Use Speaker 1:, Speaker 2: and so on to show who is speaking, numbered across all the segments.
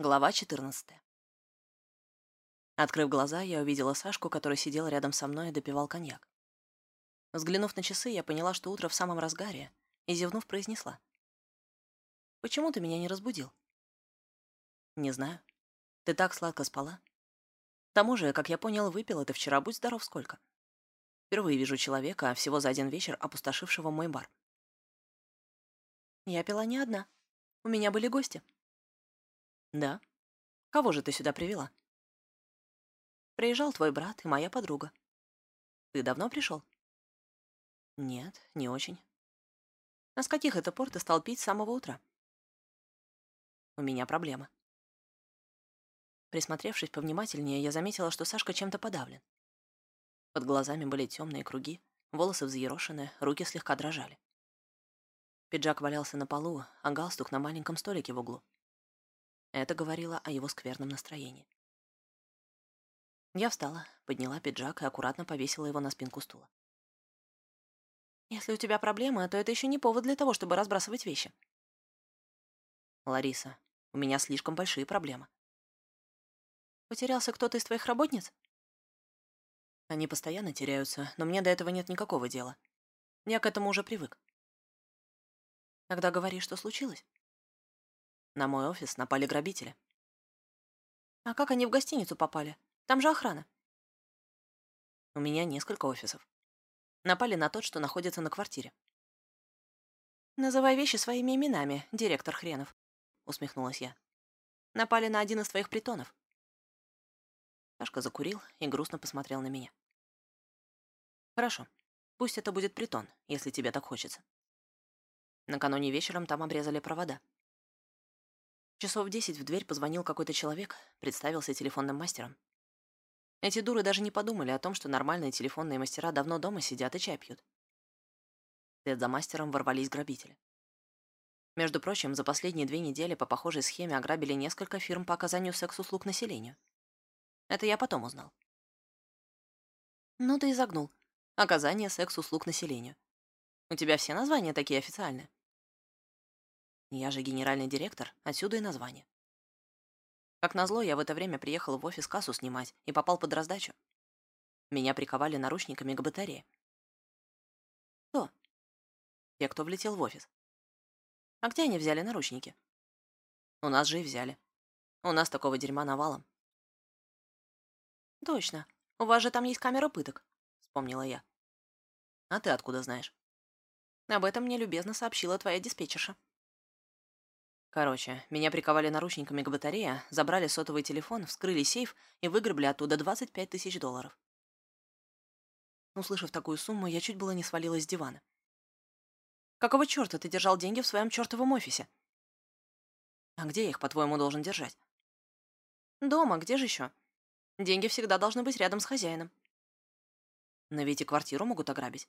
Speaker 1: Глава 14. Открыв глаза, я увидела Сашку, который сидел рядом со мной и допивал коньяк. Взглянув на часы, я поняла, что утро в самом разгаре, и, зевнув, произнесла. «Почему ты меня не разбудил?» «Не знаю. Ты так сладко спала. К тому же, как я понял, выпила ты вчера, будь здоров, сколько. Впервые вижу человека, всего за один вечер опустошившего мой бар». «Я пила не одна. У меня были гости», «Да? Кого же ты сюда привела?» «Приезжал твой брат и моя подруга. Ты давно пришел?» «Нет, не очень». «А с каких это пор ты стал пить с самого утра?» «У меня проблема». Присмотревшись повнимательнее, я заметила, что Сашка чем-то подавлен. Под глазами были темные круги, волосы взъерошены, руки слегка дрожали. Пиджак валялся на полу, а галстук на маленьком столике в углу. Это говорило о его скверном настроении. Я встала, подняла пиджак и аккуратно повесила его на спинку стула. «Если у тебя проблемы, то это еще не повод для того, чтобы разбрасывать вещи». «Лариса, у меня слишком большие проблемы». «Потерялся кто-то из твоих работниц?» Они постоянно теряются, но мне до этого нет никакого дела. Я к этому уже привык. Тогда говори, что случилось. На мой офис напали грабители. А как они в гостиницу попали? Там же охрана. У меня несколько офисов. Напали на тот, что находится на квартире. «Называй вещи своими именами, директор хренов», — усмехнулась я. «Напали на один из твоих притонов». Сашка закурил и грустно посмотрел на меня. «Хорошо, пусть это будет притон, если тебе так хочется». Накануне вечером там обрезали провода. Часов в десять в дверь позвонил какой-то человек, представился телефонным мастером. Эти дуры даже не подумали о том, что нормальные телефонные мастера давно дома сидят и чай пьют. Вслед за мастером ворвались грабители. Между прочим, за последние две недели по похожей схеме ограбили несколько фирм по оказанию секс-услуг населению. Это я потом узнал. Ну ты и загнул. Оказание секс-услуг населению. У тебя все названия такие официальные. Я же генеральный директор, отсюда и название. Как назло, я в это время приехал в офис кассу снимать и попал под раздачу. Меня приковали наручниками к батарее. Кто? Те, кто влетел в офис. А где они взяли наручники? У нас же и взяли. У нас такого дерьма навалом. Точно. У вас же там есть камера пыток, вспомнила я. А ты откуда знаешь? Об этом мне любезно сообщила твоя диспетчерша. Короче, меня приковали наручниками к батарее, забрали сотовый телефон, вскрыли сейф и выгребли оттуда 25 тысяч долларов. Услышав такую сумму, я чуть было не свалилась с дивана. «Какого черта ты держал деньги в своем чертовом офисе?» «А где я их, по-твоему, должен держать?» «Дома, где же еще? Деньги всегда должны быть рядом с хозяином». «Но ведь и квартиру могут ограбить».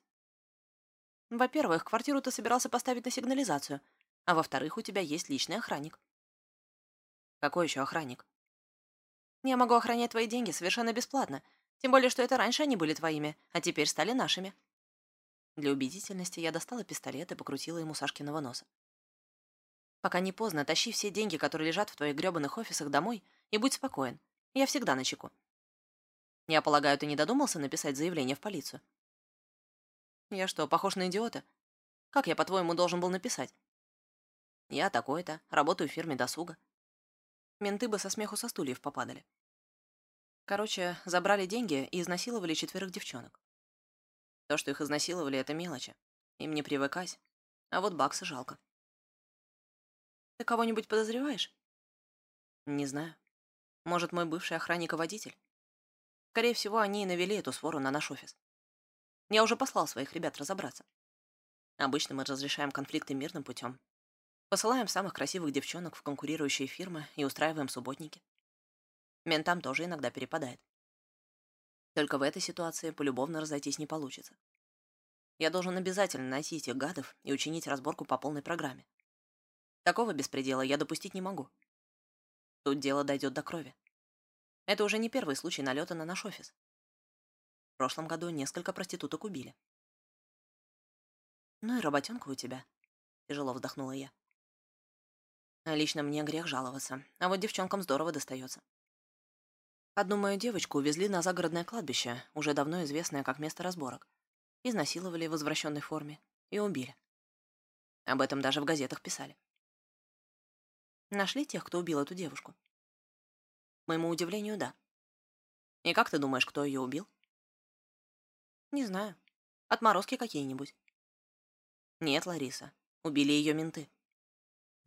Speaker 1: «Во-первых, квартиру ты собирался поставить на сигнализацию, а во-вторых, у тебя есть личный охранник. Какой еще охранник? Я могу охранять твои деньги совершенно бесплатно, тем более, что это раньше они были твоими, а теперь стали нашими. Для убедительности я достала пистолет и покрутила ему Сашкиного носа. Пока не поздно, тащи все деньги, которые лежат в твоих грёбаных офисах, домой, и будь спокоен. Я всегда на чеку. Я полагаю, ты не додумался написать заявление в полицию? Я что, похож на идиота? Как я, по-твоему, должен был написать? Я такой-то, работаю в фирме досуга. Менты бы со смеху со стульев попадали. Короче, забрали деньги и изнасиловали четверых девчонок. То, что их изнасиловали, это мелочи. Им не привыкать. А вот баксы жалко. Ты кого-нибудь подозреваешь? Не знаю. Может, мой бывший охранник и водитель? Скорее всего, они и навели эту свору на наш офис. Я уже послал своих ребят разобраться. Обычно мы разрешаем конфликты мирным путем, Посылаем самых красивых девчонок в конкурирующие фирмы и устраиваем субботники. Ментам тоже иногда перепадает. Только в этой ситуации полюбовно разойтись не получится. Я должен обязательно найти этих гадов и учинить разборку по полной программе. Такого беспредела я допустить не могу. Тут дело дойдет до крови. Это уже не первый случай налета на наш офис. В прошлом году несколько проституток убили. «Ну и работенка у тебя», — тяжело вздохнула я. Лично мне грех жаловаться, а вот девчонкам здорово достается. Одну мою девочку увезли на загородное кладбище, уже давно известное как место разборок. Изнасиловали в возвращенной форме и убили. Об этом даже в газетах писали. Нашли тех, кто убил эту девушку? Моему удивлению, да. И как ты думаешь, кто ее убил? Не знаю. Отморозки какие-нибудь. Нет, Лариса. Убили ее менты.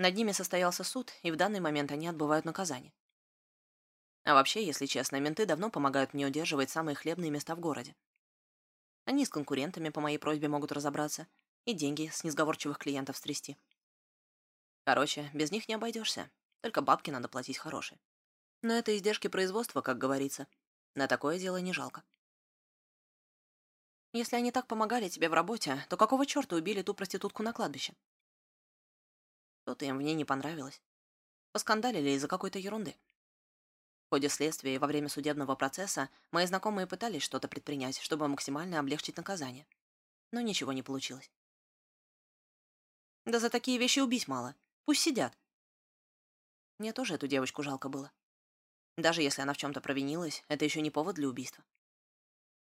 Speaker 1: Над ними состоялся суд, и в данный момент они отбывают наказание. А вообще, если честно, менты давно помогают мне удерживать самые хлебные места в городе. Они с конкурентами по моей просьбе могут разобраться и деньги с несговорчивых клиентов стрясти. Короче, без них не обойдешься. Только бабки надо платить хорошие. Но это издержки производства, как говорится. На такое дело не жалко. Если они так помогали тебе в работе, то какого черта убили ту проститутку на кладбище? Что-то им в ней не понравилось. Поскандалили из-за какой-то ерунды. В ходе следствия и во время судебного процесса мои знакомые пытались что-то предпринять, чтобы максимально облегчить наказание. Но ничего не получилось. Да за такие вещи убить мало. Пусть сидят. Мне тоже эту девочку жалко было. Даже если она в чем-то провинилась, это еще не повод для убийства.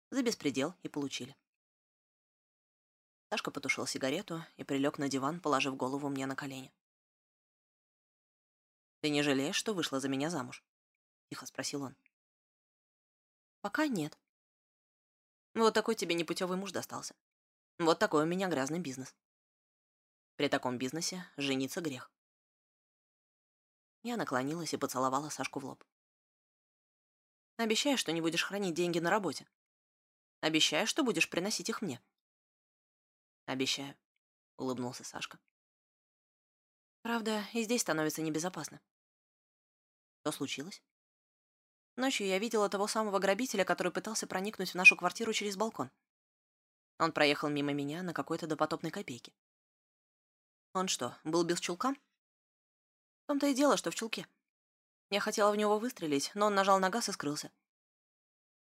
Speaker 1: За беспредел и получили. Сашка потушил сигарету и прилег на диван, положив голову мне на колени. «Ты не жалеешь, что вышла за меня замуж?» — тихо спросил он. «Пока нет». «Вот такой тебе непутевый муж достался. Вот такой у меня грязный бизнес. При таком бизнесе жениться грех». Я наклонилась и поцеловала Сашку в лоб. «Обещаешь, что не будешь хранить деньги на работе? Обещаешь, что будешь приносить их мне?» «Обещаю», — улыбнулся Сашка. «Правда, и здесь становится небезопасно. Что случилось? Ночью я видела того самого грабителя, который пытался проникнуть в нашу квартиру через балкон. Он проехал мимо меня на какой-то допотопной копейке. Он что, был без чулка? В том-то и дело, что в чулке. Я хотела в него выстрелить, но он нажал на газ и скрылся.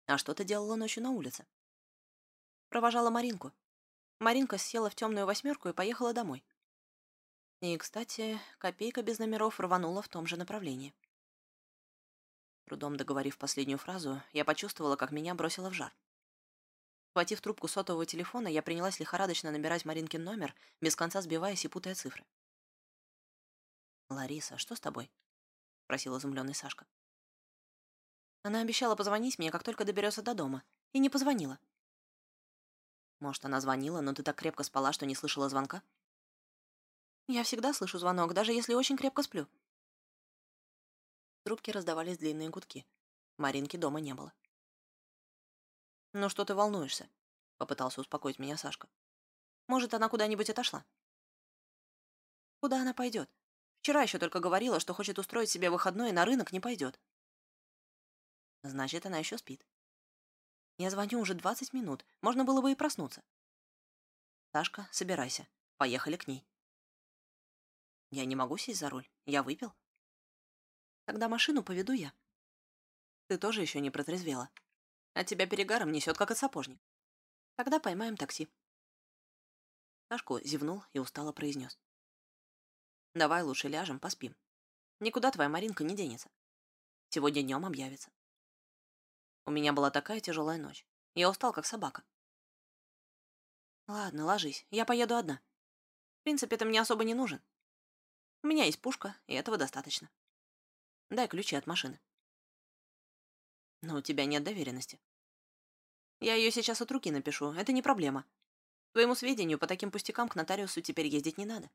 Speaker 1: А что ты делала ночью на улице? Провожала Маринку. Маринка села в темную восьмерку и поехала домой. И, кстати, копейка без номеров рванула в том же направлении. Трудом договорив последнюю фразу, я почувствовала, как меня бросило в жар. Хватив трубку сотового телефона, я принялась лихорадочно набирать Маринкин номер, без конца сбиваясь и путая цифры. «Лариса, что с тобой?» — спросил изумленный Сашка. Она обещала позвонить мне, как только доберется до дома, и не позвонила. Может, она звонила, но ты так крепко спала, что не слышала звонка? Я всегда слышу звонок, даже если очень крепко сплю трубке раздавались длинные гудки. Маринки дома не было. «Ну что ты волнуешься?» — попытался успокоить меня Сашка. «Может, она куда-нибудь отошла?» «Куда она пойдет? Вчера еще только говорила, что хочет устроить себе выходной и на рынок не пойдет». «Значит, она еще спит». «Я звоню уже двадцать минут. Можно было бы и проснуться». «Сашка, собирайся. Поехали к ней». «Я не могу сесть за руль. Я выпил». Тогда машину поведу я. Ты тоже еще не протрезвела. От тебя перегаром несет, как от сапожник. Тогда поймаем такси. Сашку зевнул и устало произнес. Давай лучше ляжем, поспим. Никуда твоя Маринка не денется. Сегодня днем объявится. У меня была такая тяжелая ночь. Я устал, как собака. Ладно, ложись. Я поеду одна. В принципе, ты мне особо не нужен. У меня есть пушка, и этого достаточно. Дай ключи от машины. Но у тебя нет доверенности. Я ее сейчас от руки напишу, это не проблема. Твоему сведению, по таким пустякам к нотариусу теперь ездить не надо.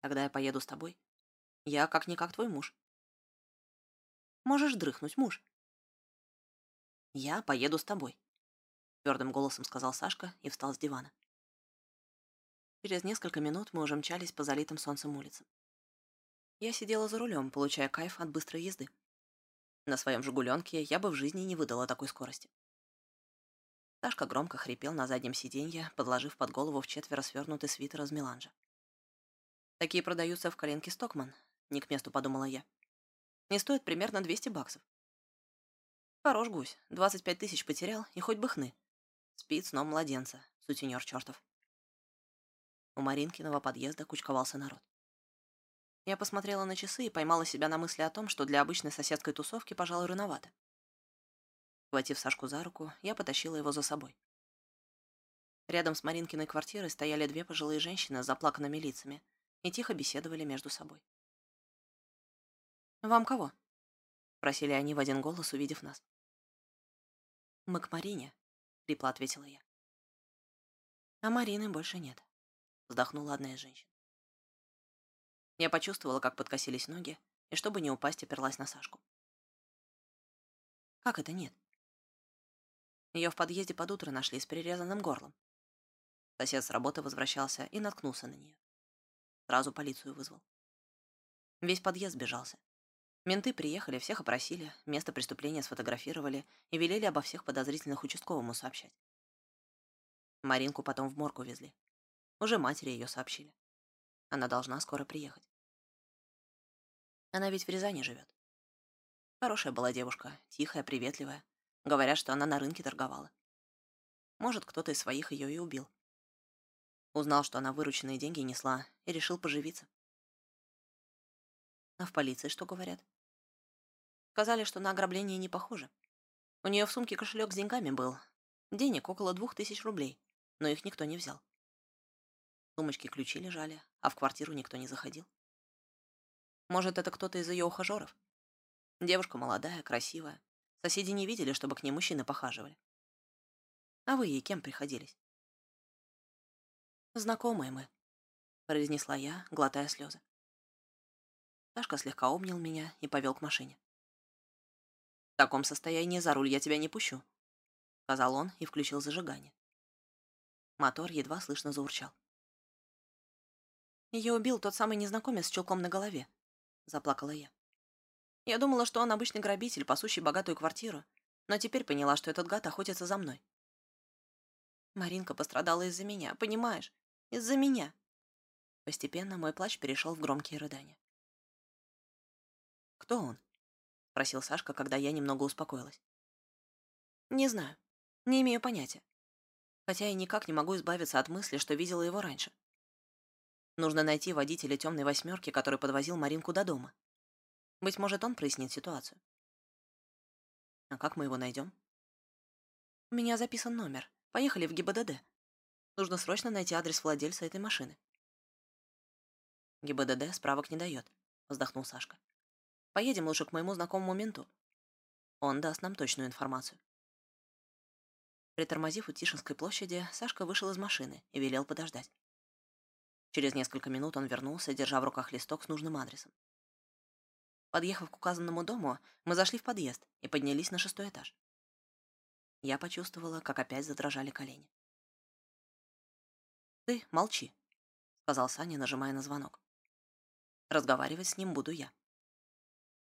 Speaker 1: Тогда я поеду с тобой. Я как-никак твой муж. Можешь дрыхнуть, муж. Я поеду с тобой, твердым голосом сказал Сашка и встал с дивана. Через несколько минут мы уже мчались по залитым солнцем улицам. Я сидела за рулем, получая кайф от быстрой езды. На своем «Жигуленке» я бы в жизни не выдала такой скорости. Сашка громко хрипел на заднем сиденье, подложив под голову в четверо свернутый свитер из меланжа. Такие продаются в коленке Стокман, не к месту подумала я. Не стоит примерно 200 баксов. Хорош гусь, 25 тысяч потерял, и хоть бы хны. Спит сном младенца, сутенер чертов. У Маринкиного подъезда кучковался народ. Я посмотрела на часы и поймала себя на мысли о том, что для обычной соседской тусовки, пожалуй, рановато. Хватив Сашку за руку, я потащила его за собой. Рядом с Маринкиной квартирой стояли две пожилые женщины с заплаканными лицами и тихо беседовали между собой. «Вам кого?» — просили они в один голос, увидев нас. «Мы к Марине», — хрипло ответила я. «А Марины больше нет», — вздохнула одна из женщин. Я почувствовала, как подкосились ноги, и, чтобы не упасть, оперлась на Сашку. «Как это нет?» Ее в подъезде под утро нашли с перерезанным горлом. Сосед с работы возвращался и наткнулся на нее. Сразу полицию вызвал. Весь подъезд сбежался. Менты приехали, всех опросили, место преступления сфотографировали и велели обо всех подозрительных участковому сообщать. Маринку потом в морг увезли. Уже матери ее сообщили. Она должна скоро приехать. Она ведь в Рязани живет. Хорошая была девушка, тихая, приветливая. Говорят, что она на рынке торговала. Может, кто-то из своих ее и убил. Узнал, что она вырученные деньги несла, и решил поживиться. А в полиции что говорят? Сказали, что на ограбление не похоже. У нее в сумке кошелек с деньгами был. Денег около двух тысяч рублей, но их никто не взял. Сумочке ключи лежали, а в квартиру никто не заходил. Может, это кто-то из ее ухажеров? Девушка молодая, красивая. Соседи не видели, чтобы к ней мужчины похаживали. А вы ей кем приходились? Знакомые мы, произнесла я, глотая слезы. Сашка слегка обнял меня и повел к машине. В таком состоянии за руль я тебя не пущу, сказал он и включил зажигание. Мотор едва слышно заурчал. Ее убил тот самый незнакомец с чулком на голове, заплакала я. Я думала, что он обычный грабитель, пасущий богатую квартиру, но теперь поняла, что этот гад охотится за мной. Маринка пострадала из-за меня, понимаешь? Из-за меня. Постепенно мой плач перешел в громкие рыдания. «Кто он?» — спросил Сашка, когда я немного успокоилась. «Не знаю. Не имею понятия. Хотя я никак не могу избавиться от мысли, что видела его раньше. Нужно найти водителя темной восьмерки, который подвозил Маринку до дома. Быть может, он прояснит ситуацию. А как мы его найдем? У меня записан номер. Поехали в ГИБДД. Нужно срочно найти адрес владельца этой машины. ГИБДД справок не дает, вздохнул Сашка. Поедем лучше к моему знакомому менту. Он даст нам точную информацию. Притормозив у Тишинской площади, Сашка вышел из машины и велел подождать. Через несколько минут он вернулся, держа в руках листок с нужным адресом. Подъехав к указанному дому, мы зашли в подъезд и поднялись на шестой этаж. Я почувствовала, как опять задрожали колени. «Ты молчи», — сказал Саня, нажимая на звонок. «Разговаривать с ним буду я».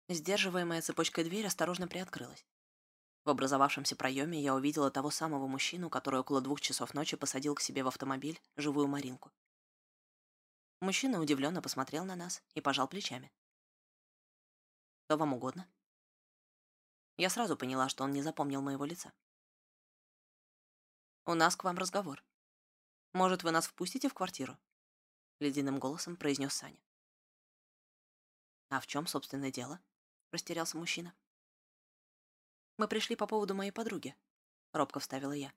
Speaker 1: Сдерживаемая цепочкой дверь осторожно приоткрылась. В образовавшемся проеме я увидела того самого мужчину, который около двух часов ночи посадил к себе в автомобиль живую Маринку. Мужчина удивленно посмотрел на нас и пожал плечами. «Что вам угодно?» Я сразу поняла, что он не запомнил моего лица. «У нас к вам разговор. Может, вы нас впустите в квартиру?» Ледяным голосом произнес Саня. «А в чем, собственно, дело?» Растерялся мужчина. «Мы пришли по поводу моей подруги», — робко вставила я.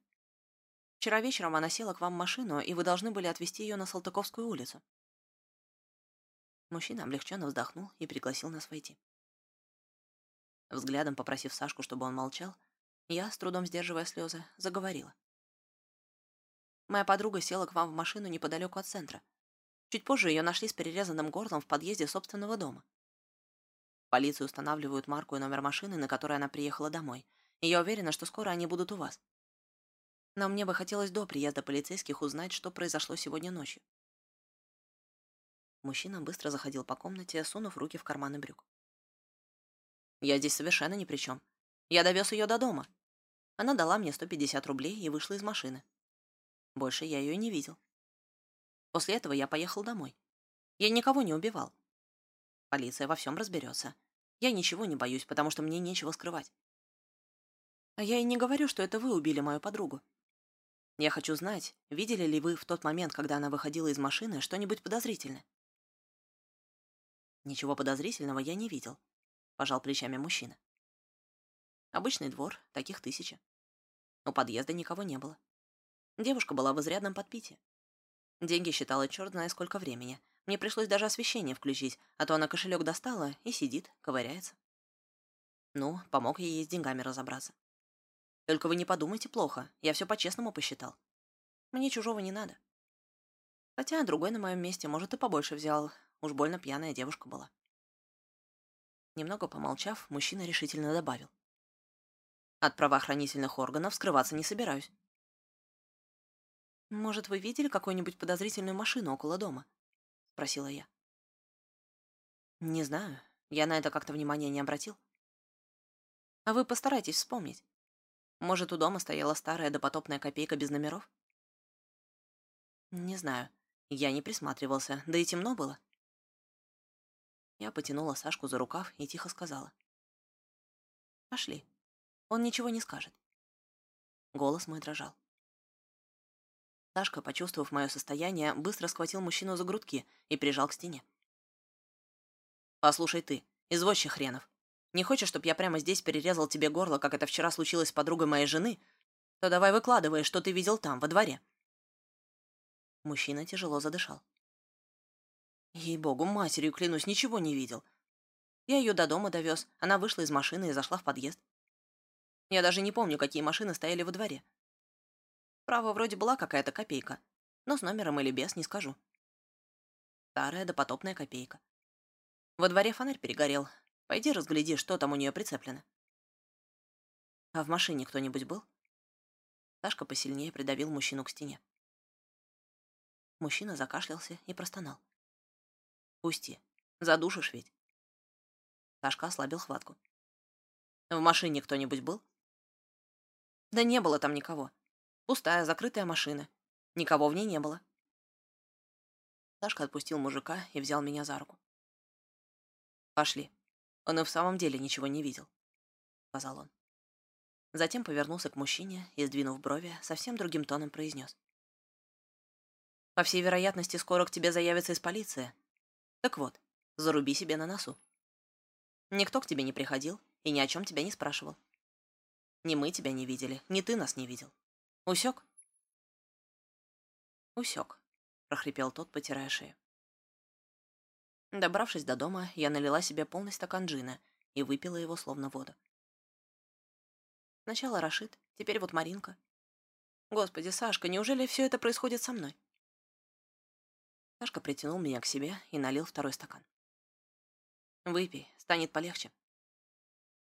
Speaker 1: «Вчера вечером она села к вам в машину, и вы должны были отвезти ее на Салтыковскую улицу. Мужчина облегченно вздохнул и пригласил нас войти. Взглядом попросив Сашку, чтобы он молчал, я, с трудом сдерживая слезы, заговорила. Моя подруга села к вам в машину неподалеку от центра. Чуть позже ее нашли с перерезанным горлом в подъезде собственного дома. Полиция устанавливают марку и номер машины, на которой она приехала домой, и я уверена, что скоро они будут у вас. Но мне бы хотелось до приезда полицейских узнать, что произошло сегодня ночью. Мужчина быстро заходил по комнате, сунув руки в карманы брюк. «Я здесь совершенно ни при чем. Я довез ее до дома. Она дала мне 150 рублей и вышла из машины. Больше я ее не видел. После этого я поехал домой. Я никого не убивал. Полиция во всем разберется. Я ничего не боюсь, потому что мне нечего скрывать. А я и не говорю, что это вы убили мою подругу. Я хочу знать, видели ли вы в тот момент, когда она выходила из машины, что-нибудь подозрительное. Ничего подозрительного я не видел, пожал плечами мужчина. Обычный двор, таких тысячи. У подъезда никого не было. Девушка была в изрядном подпитии. Деньги считала черт знает сколько времени. Мне пришлось даже освещение включить, а то она кошелек достала и сидит, ковыряется. Ну, помог я ей с деньгами разобраться. Только вы не подумайте плохо, я все по-честному посчитал. Мне чужого не надо. Хотя другой на моем месте, может, и побольше взял. Уж больно пьяная девушка была. Немного помолчав, мужчина решительно добавил. От правоохранительных органов скрываться не собираюсь. «Может, вы видели какую-нибудь подозрительную машину около дома?» — спросила я. «Не знаю. Я на это как-то внимания не обратил. А вы постарайтесь вспомнить. Может, у дома стояла старая допотопная копейка без номеров?» «Не знаю. Я не присматривался, да и темно было». Я потянула Сашку за рукав и тихо сказала. «Пошли. Он ничего не скажет». Голос мой дрожал. Сашка, почувствовав мое состояние, быстро схватил мужчину за грудки и прижал к стене. «Послушай ты, извозчик хренов, не хочешь, чтобы я прямо здесь перерезал тебе горло, как это вчера случилось с подругой моей жены, то давай выкладывай, что ты видел там, во дворе». Мужчина тяжело задышал. Ей-богу, матерью клянусь, ничего не видел. Я ее до дома довез, она вышла из машины и зашла в подъезд. Я даже не помню, какие машины стояли во дворе. Право, вроде была какая-то копейка, но с номером или без, не скажу. Старая допотопная копейка. Во дворе фонарь перегорел. Пойди разгляди, что там у нее прицеплено. А в машине кто-нибудь был? Сашка посильнее придавил мужчину к стене. Мужчина закашлялся и простонал. «Пусти. Задушишь ведь». Сашка ослабил хватку. «В машине кто-нибудь был?» «Да не было там никого. Пустая, закрытая машина. Никого в ней не было. Сашка отпустил мужика и взял меня за руку. «Пошли. Он и в самом деле ничего не видел», — сказал он. Затем повернулся к мужчине и, сдвинув брови, совсем другим тоном произнес. «По всей вероятности, скоро к тебе заявится из полиции. Так вот, заруби себе на носу. Никто к тебе не приходил и ни о чем тебя не спрашивал. Ни мы тебя не видели, ни ты нас не видел. Усек? Усек, прохрипел тот, потирая шею. Добравшись до дома, я налила себе полный стакан джина и выпила его словно воду. Сначала Рашид, теперь вот Маринка. Господи, Сашка, неужели все это происходит со мной? Сашка притянул меня к себе и налил второй стакан. Выпей, станет полегче.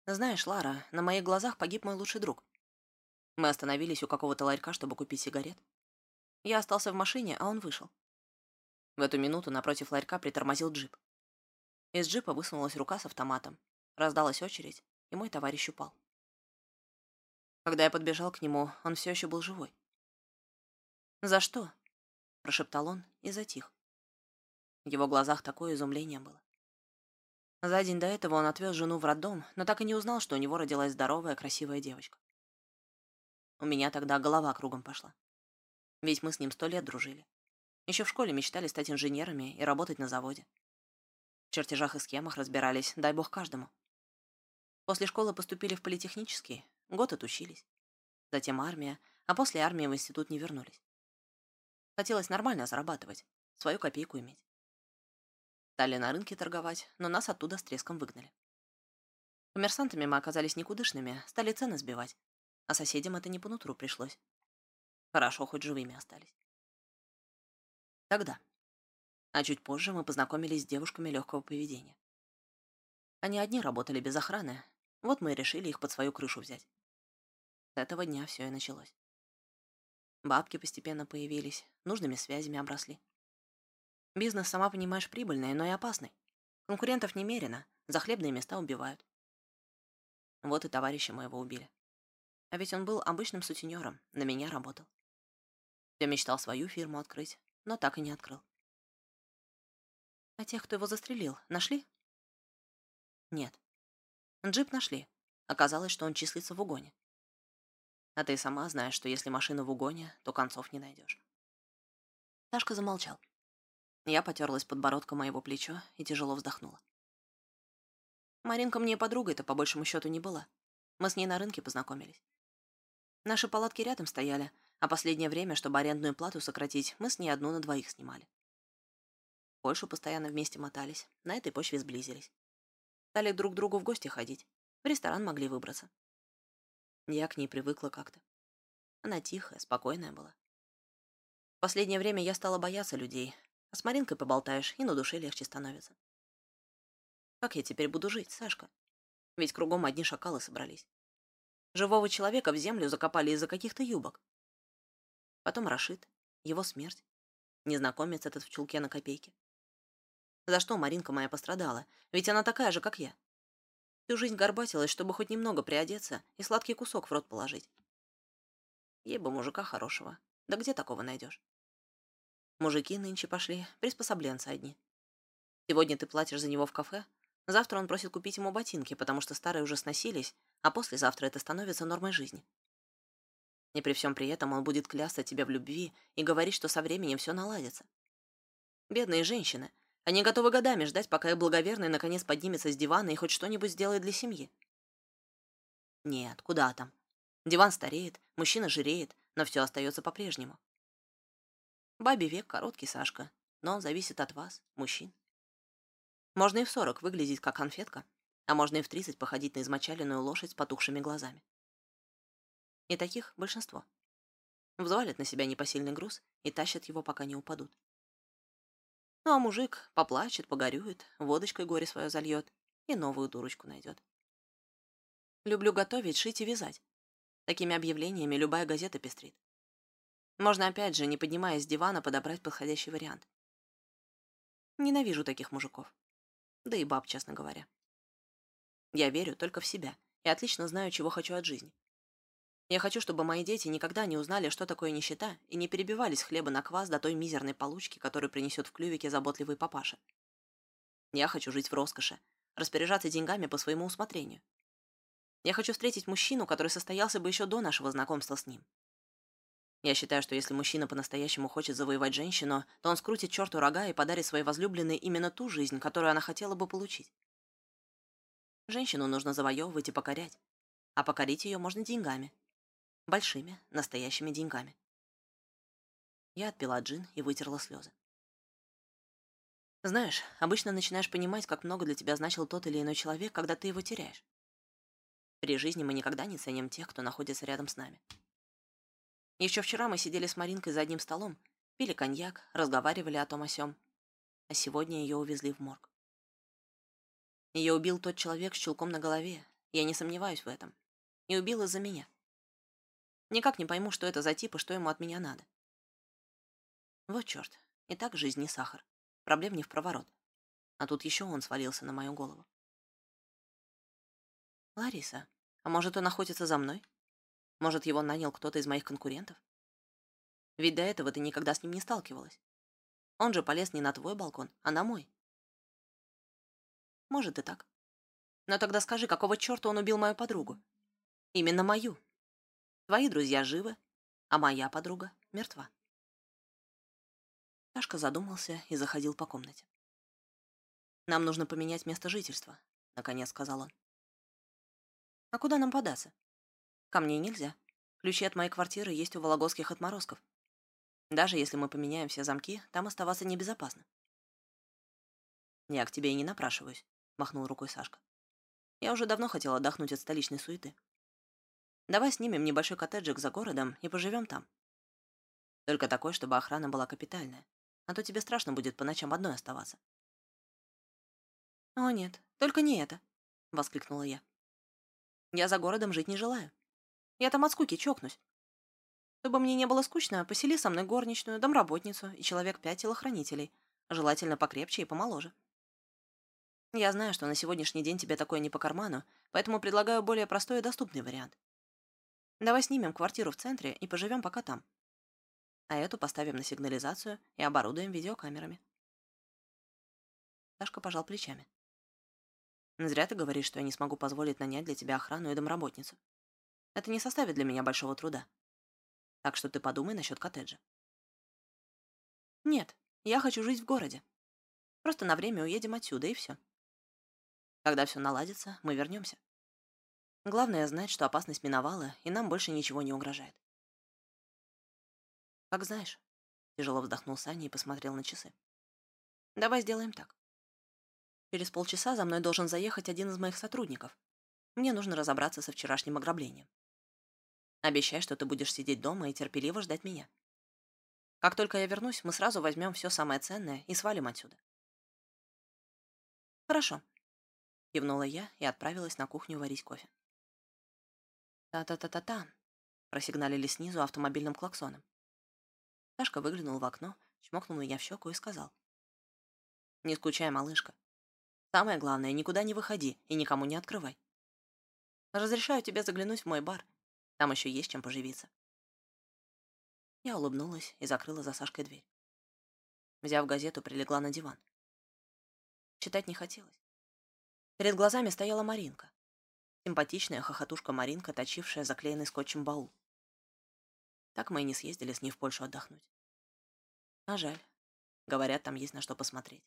Speaker 1: Знаешь, Лара, на моих глазах погиб мой лучший друг. Мы остановились у какого-то ларька, чтобы купить сигарет. Я остался в машине, а он вышел. В эту минуту напротив ларька притормозил джип. Из джипа высунулась рука с автоматом. Раздалась очередь, и мой товарищ упал. Когда я подбежал к нему, он все еще был живой. «За что?» – прошептал он и затих. Его глазах такое изумление было. За день до этого он отвез жену в роддом, но так и не узнал, что у него родилась здоровая, красивая девочка. У меня тогда голова кругом пошла. Ведь мы с ним сто лет дружили. Еще в школе мечтали стать инженерами и работать на заводе. В чертежах и схемах разбирались, дай бог каждому. После школы поступили в политехнический, год отучились. Затем армия, а после армии в институт не вернулись. Хотелось нормально зарабатывать, свою копейку иметь. Стали на рынке торговать, но нас оттуда с треском выгнали. Коммерсантами мы оказались никудышными, стали цены сбивать, а соседям это не по нутру пришлось. Хорошо, хоть живыми остались. Тогда. А чуть позже мы познакомились с девушками легкого поведения. Они одни работали без охраны, вот мы и решили их под свою крышу взять. С этого дня все и началось. Бабки постепенно появились, нужными связями обросли. Бизнес, сама понимаешь, прибыльный, но и опасный. Конкурентов немерено, за хлебные места убивают. Вот и товарища моего убили. А ведь он был обычным сутенером, на меня работал. Я мечтал свою фирму открыть, но так и не открыл. А тех, кто его застрелил, нашли? Нет. Джип нашли. Оказалось, что он числится в угоне. А ты сама знаешь, что если машина в угоне, то концов не найдешь. Сашка замолчал. Я потерлась подбородком моего плечо и тяжело вздохнула. Маринка мне подругой-то по большему счету не была. Мы с ней на рынке познакомились. Наши палатки рядом стояли, а последнее время, чтобы арендную плату сократить, мы с ней одну на двоих снимали. Польшу постоянно вместе мотались, на этой почве сблизились. Стали друг к другу в гости ходить, в ресторан могли выбраться. Я к ней привыкла как-то. Она тихая, спокойная была. В последнее время я стала бояться людей, а с Маринкой поболтаешь, и на душе легче становится. Как я теперь буду жить, Сашка? Ведь кругом одни шакалы собрались. Живого человека в землю закопали из-за каких-то юбок. Потом Рашид, его смерть. Незнакомец этот в чулке на копейке. За что Маринка моя пострадала? Ведь она такая же, как я. Всю жизнь горбатилась, чтобы хоть немного приодеться и сладкий кусок в рот положить. Ей бы мужика хорошего. Да где такого найдешь? Мужики нынче пошли, приспособленцы одни. Сегодня ты платишь за него в кафе, завтра он просит купить ему ботинки, потому что старые уже сносились, а послезавтра это становится нормой жизни. И при всем при этом он будет клясться тебя в любви и говорить, что со временем все наладится. Бедные женщины, они готовы годами ждать, пока их благоверный наконец поднимется с дивана и хоть что-нибудь сделает для семьи. Нет, куда там. Диван стареет, мужчина жиреет, но все остается по-прежнему. Бабе век короткий, Сашка, но он зависит от вас, мужчин. Можно и в сорок выглядеть как конфетка, а можно и в тридцать походить на измочаленную лошадь с потухшими глазами. И таких большинство. Взвалят на себя непосильный груз и тащат его, пока не упадут. Ну а мужик поплачет, погорюет, водочкой горе свое зальет и новую дурочку найдет. Люблю готовить, шить и вязать. Такими объявлениями любая газета пестрит. Можно опять же, не поднимаясь с дивана, подобрать подходящий вариант. Ненавижу таких мужиков. Да и баб, честно говоря. Я верю только в себя и отлично знаю, чего хочу от жизни. Я хочу, чтобы мои дети никогда не узнали, что такое нищета, и не перебивались хлеба на квас до той мизерной получки, которую принесет в клювике заботливый папаша. Я хочу жить в роскоши, распоряжаться деньгами по своему усмотрению. Я хочу встретить мужчину, который состоялся бы еще до нашего знакомства с ним. Я считаю, что если мужчина по-настоящему хочет завоевать женщину, то он скрутит черту рога и подарит своей возлюбленной именно ту жизнь, которую она хотела бы получить. Женщину нужно завоевывать и покорять, а покорить ее можно деньгами, Большими, настоящими деньгами. Я отпила джин и вытерла слезы. Знаешь, обычно начинаешь понимать, как много для тебя значил тот или иной человек, когда ты его теряешь. При жизни мы никогда не ценим тех, кто находится рядом с нами. Еще вчера мы сидели с Маринкой за одним столом, пили коньяк, разговаривали о том о сём. А сегодня ее увезли в морг. Ее убил тот человек с чулком на голове, я не сомневаюсь в этом. И убил из-за меня. Никак не пойму, что это за тип и что ему от меня надо. Вот черт, и так жизнь не сахар. Проблем не в проворот. А тут еще он свалился на мою голову. Лариса, а может, он охотится за мной? Может, его нанял кто-то из моих конкурентов? Ведь до этого ты никогда с ним не сталкивалась. Он же полез не на твой балкон, а на мой. Может и так. Но тогда скажи, какого черта он убил мою подругу? Именно мою. Твои друзья живы, а моя подруга мертва. Сашка задумался и заходил по комнате. «Нам нужно поменять место жительства», — наконец сказал он. «А куда нам податься? Ко мне нельзя. Ключи от моей квартиры есть у вологодских отморозков. Даже если мы поменяем все замки, там оставаться небезопасно». «Я к тебе и не напрашиваюсь», — махнул рукой Сашка. «Я уже давно хотел отдохнуть от столичной суеты. Давай снимем небольшой коттеджик за городом и поживем там. Только такой, чтобы охрана была капитальная. А то тебе страшно будет по ночам одной оставаться. «О, нет, только не это!» — воскликнула я. «Я за городом жить не желаю. Я там от скуки чокнусь. Чтобы мне не было скучно, посели со мной горничную, домработницу и человек пять телохранителей, желательно покрепче и помоложе. Я знаю, что на сегодняшний день тебе такое не по карману, поэтому предлагаю более простой и доступный вариант. Давай снимем квартиру в центре и поживем пока там. А эту поставим на сигнализацию и оборудуем видеокамерами. Сашка пожал плечами. Зря ты говоришь, что я не смогу позволить нанять для тебя охрану и домработницу. Это не составит для меня большого труда. Так что ты подумай насчет коттеджа. Нет, Я хочу жить в городе. Просто на время уедем отсюда, и все. Когда все наладится, мы вернемся. Главное знать, что опасность миновала, и нам больше ничего не угрожает. Как знаешь. Тяжело вздохнул Саня и посмотрел на часы. Давай сделаем так. Через полчаса за мной должен заехать один из моих сотрудников. Мне нужно разобраться со вчерашним ограблением. Обещай, что ты будешь сидеть дома и терпеливо ждать меня. Как только я вернусь, мы сразу возьмем все самое ценное и свалим отсюда. Хорошо. Кивнула я и отправилась на кухню варить кофе. «Та-та-та-та-та», — просигналили снизу автомобильным клаксоном. Сашка выглянул в окно, чмокнул меня в щеку и сказал. «Не скучай, малышка. Самое главное, никуда не выходи и никому не открывай. Разрешаю тебе заглянуть в мой бар. Там еще есть чем поживиться». Я улыбнулась и закрыла за Сашкой дверь. Взяв газету, прилегла на диван. Читать не хотелось. Перед глазами стояла Маринка. Симпатичная хохотушка Маринка, точившая заклеенный скотчем баул. Так мы и не съездили с ней в Польшу отдохнуть. А жаль. Говорят, там есть на что посмотреть.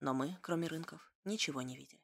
Speaker 1: Но мы, кроме рынков, ничего не видели.